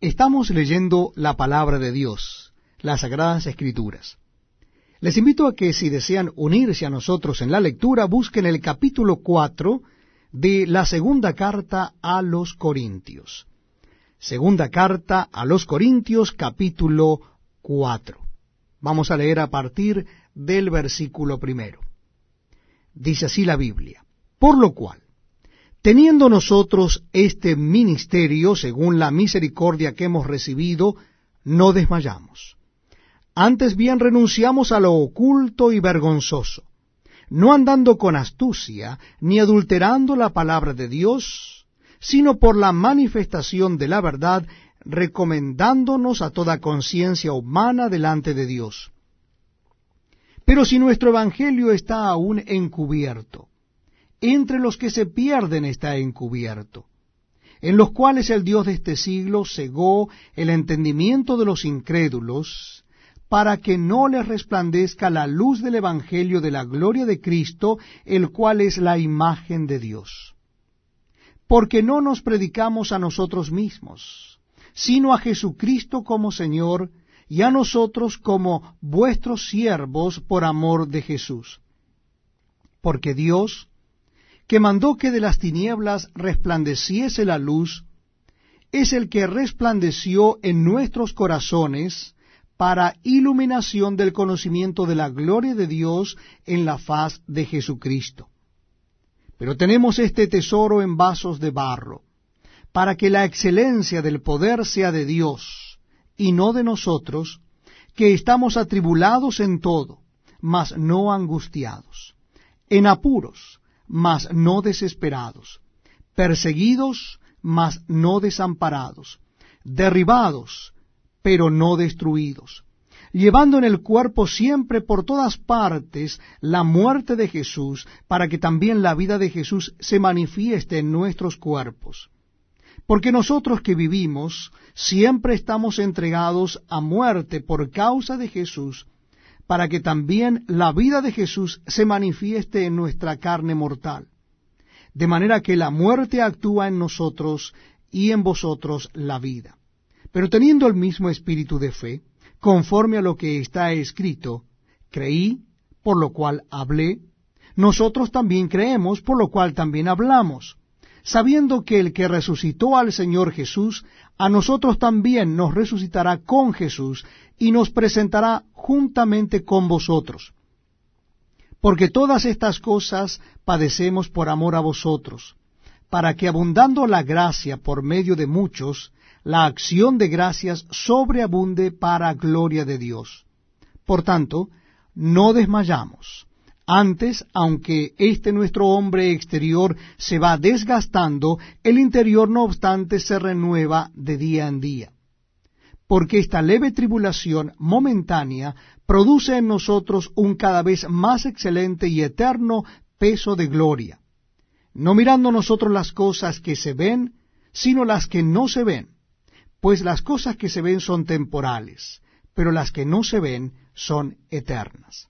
Estamos leyendo la palabra de Dios, las Sagradas Escrituras. Les invito a que si desean unirse a nosotros en la lectura, busquen el capítulo 4 de la segunda carta a los Corintios. Segunda carta a los Corintios, capítulo 4. Vamos a leer a partir del versículo primero. Dice así la Biblia. Por lo cual, teniendo nosotros este ministerio, según la misericordia que hemos recibido, no desmayamos. Antes bien renunciamos a lo oculto y vergonzoso, no andando con astucia, ni adulterando la palabra de Dios, sino por la manifestación de la verdad, recomendándonos a toda conciencia humana delante de Dios. Pero si nuestro Evangelio está aún encubierto, entre los que se pierden está encubierto, en los cuales el Dios de este siglo cegó el entendimiento de los incrédulos, para que no les resplandezca la luz del Evangelio de la gloria de Cristo, el cual es la imagen de Dios. Porque no nos predicamos a nosotros mismos, sino a Jesucristo como Señor, y a nosotros como vuestros siervos por amor de Jesús. Porque Dios, que mandó que de las tinieblas resplandeciese la luz, es el que resplandeció en nuestros corazones para iluminación del conocimiento de la gloria de Dios en la faz de Jesucristo. Pero tenemos este tesoro en vasos de barro, para que la excelencia del poder sea de Dios, y no de nosotros, que estamos atribulados en todo, mas no angustiados, en apuros, mas no desesperados, perseguidos, mas no desamparados, derribados, pero no destruidos, llevando en el cuerpo siempre por todas partes la muerte de Jesús, para que también la vida de Jesús se manifieste en nuestros cuerpos. Porque nosotros que vivimos siempre estamos entregados a muerte por causa de Jesús, para que también la vida de Jesús se manifieste en nuestra carne mortal. De manera que la muerte actúa en nosotros y en vosotros la vida. Pero teniendo el mismo espíritu de fe, conforme a lo que está escrito, creí, por lo cual hablé, nosotros también creemos, por lo cual también hablamos, sabiendo que el que resucitó al Señor Jesús, a nosotros también nos resucitará con Jesús y nos presentará juntamente con vosotros. Porque todas estas cosas padecemos por amor a vosotros, para que abundando la gracia por medio de muchos, la acción de gracias sobreabunde para gloria de Dios. Por tanto, no desmayamos antes, aunque este nuestro hombre exterior se va desgastando, el interior no obstante se renueva de día en día. Porque esta leve tribulación momentánea produce en nosotros un cada vez más excelente y eterno peso de gloria, no mirando nosotros las cosas que se ven, sino las que no se ven, pues las cosas que se ven son temporales, pero las que no se ven son eternas.